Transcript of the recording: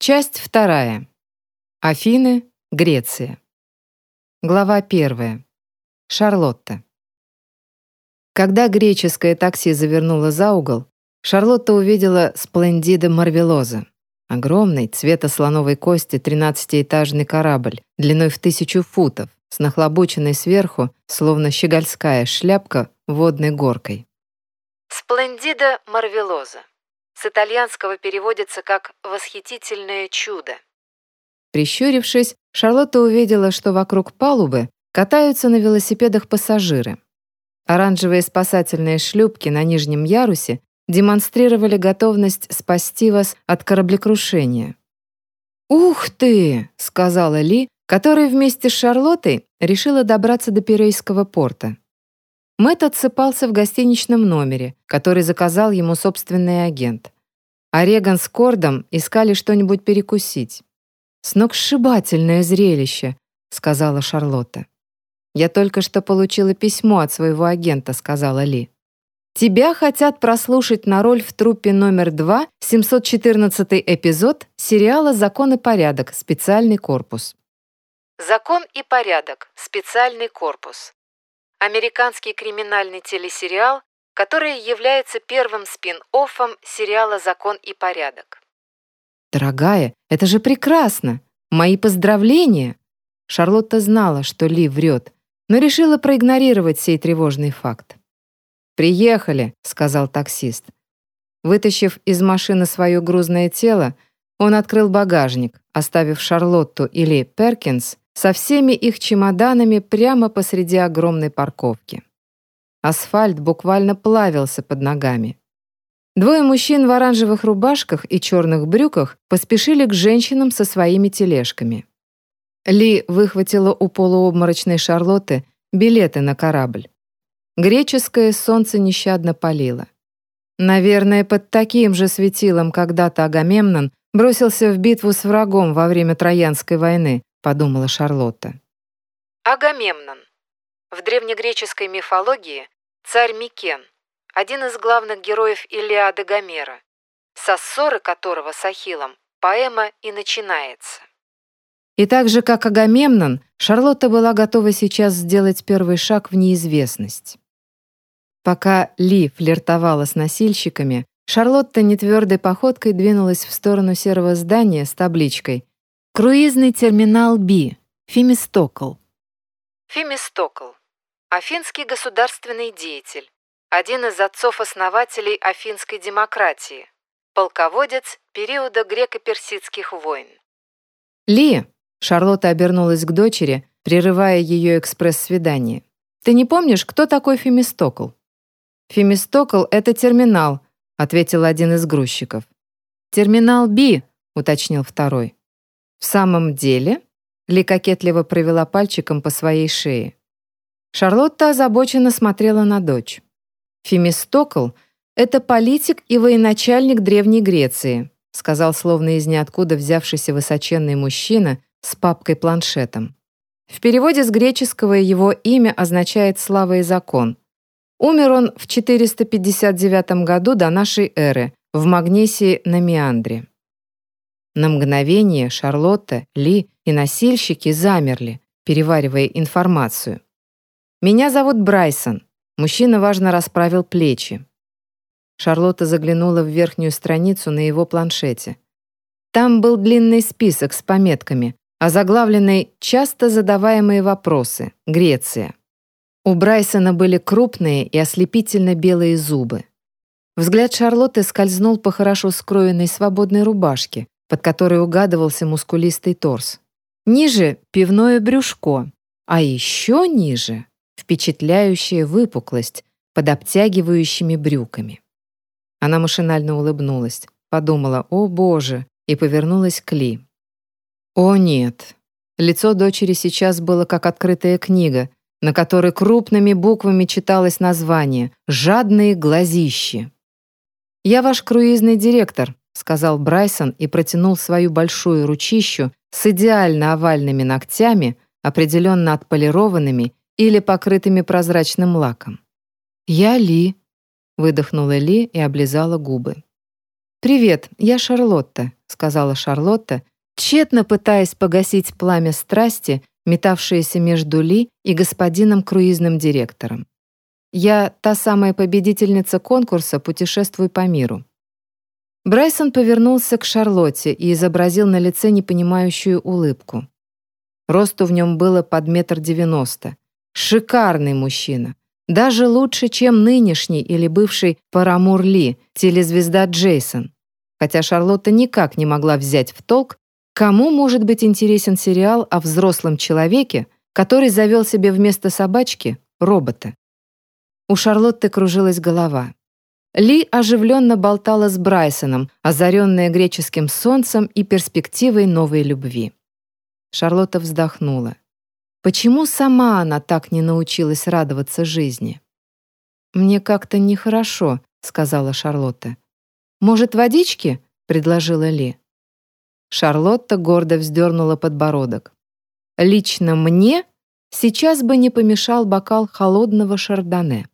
Часть вторая. Афины, Греция. Глава первая. Шарлотта. Когда греческое такси завернуло за угол, Шарлотта увидела сплендида Марвелоза. Огромный, цвета слоновой кости, 13-этажный корабль, длиной в тысячу футов, с нахлобученной сверху, словно щегольская шляпка, водной горкой. Сплендида Марвелоза. С итальянского переводится как «восхитительное чудо». Прищурившись, Шарлотта увидела, что вокруг палубы катаются на велосипедах пассажиры. Оранжевые спасательные шлюпки на нижнем ярусе демонстрировали готовность спасти вас от кораблекрушения. «Ух ты!» — сказала Ли, которая вместе с Шарлоттой решила добраться до Пирейского порта. Мэтт отсыпался в гостиничном номере, который заказал ему собственный агент. А с Кордом искали что-нибудь перекусить. «Сногсшибательное зрелище», — сказала Шарлотта. «Я только что получила письмо от своего агента», — сказала Ли. «Тебя хотят прослушать на роль в труппе номер 2, 714 эпизод сериала «Закон и порядок. Специальный корпус». «Закон и порядок. Специальный корпус» американский криминальный телесериал, который является первым спин-оффом сериала «Закон и порядок». «Дорогая, это же прекрасно! Мои поздравления!» Шарлотта знала, что Ли врет, но решила проигнорировать сей тревожный факт. «Приехали», — сказал таксист. Вытащив из машины свое грузное тело, он открыл багажник, оставив Шарлотту или Перкинс со всеми их чемоданами прямо посреди огромной парковки. Асфальт буквально плавился под ногами. Двое мужчин в оранжевых рубашках и черных брюках поспешили к женщинам со своими тележками. Ли выхватила у полуобморочной Шарлотты билеты на корабль. Греческое солнце нещадно палило. Наверное, под таким же светилом когда-то Агамемнон бросился в битву с врагом во время Троянской войны, подумала Шарлотта. Агамемнон. В древнегреческой мифологии царь Микен, один из главных героев Илиады Гомера, со ссоры которого с Ахиллом поэма и начинается. И так же, как Агамемнон, Шарлотта была готова сейчас сделать первый шаг в неизвестность. Пока Ли флиртовала с носильщиками, Шарлотта нетвердой походкой двинулась в сторону серого здания с табличкой Круизный терминал Би. Фемистокл. Фемистокл. Афинский государственный деятель. Один из отцов-основателей афинской демократии. Полководец периода греко-персидских войн. «Ли!» — Шарлотта обернулась к дочери, прерывая ее экспресс-свидание. «Ты не помнишь, кто такой Фемистокл?» «Фемистокл — это терминал», — ответил один из грузчиков. «Терминал Би», — уточнил второй. «В самом деле?» Ли кокетливо провела пальчиком по своей шее. Шарлотта озабоченно смотрела на дочь. «Фемистокл — это политик и военачальник Древней Греции», сказал словно из ниоткуда взявшийся высоченный мужчина с папкой-планшетом. В переводе с греческого его имя означает «слава и закон». Умер он в 459 году до нашей эры в Магнесии на Меандре. На мгновение Шарлотта, Ли и носильщики замерли, переваривая информацию. «Меня зовут Брайсон». Мужчина важно расправил плечи. Шарлотта заглянула в верхнюю страницу на его планшете. Там был длинный список с пометками, озаглавленный «Часто задаваемые вопросы. Греция». У Брайсона были крупные и ослепительно белые зубы. Взгляд Шарлотты скользнул по хорошо скроенной свободной рубашке, под которой угадывался мускулистый торс. Ниже — пивное брюшко, а еще ниже — впечатляющая выпуклость под обтягивающими брюками. Она машинально улыбнулась, подумала «О, Боже!» и повернулась к Ли. «О, нет!» Лицо дочери сейчас было как открытая книга, на которой крупными буквами читалось название «Жадные глазищи». «Я ваш круизный директор», сказал Брайсон и протянул свою большую ручищу с идеально овальными ногтями, определенно отполированными или покрытыми прозрачным лаком. «Я Ли», — выдохнула Ли и облизала губы. «Привет, я Шарлотта», — сказала Шарлотта, тщетно пытаясь погасить пламя страсти, метавшееся между Ли и господином круизным директором. «Я та самая победительница конкурса «Путешествуй по миру». Брайсон повернулся к Шарлотте и изобразил на лице непонимающую улыбку. Росту в нем было под метр девяносто. Шикарный мужчина. Даже лучше, чем нынешний или бывший Парамур Ли, телезвезда Джейсон. Хотя Шарлотта никак не могла взять в толк, кому может быть интересен сериал о взрослом человеке, который завел себе вместо собачки робота. У Шарлотты кружилась голова. Ли оживленно болтала с Брайсоном, озаренная греческим солнцем и перспективой новой любви. Шарлотта вздохнула. Почему сама она так не научилась радоваться жизни? «Мне как-то нехорошо», — сказала Шарлотта. «Может, водички?» — предложила Ли. Шарлотта гордо вздернула подбородок. «Лично мне сейчас бы не помешал бокал холодного шардоне».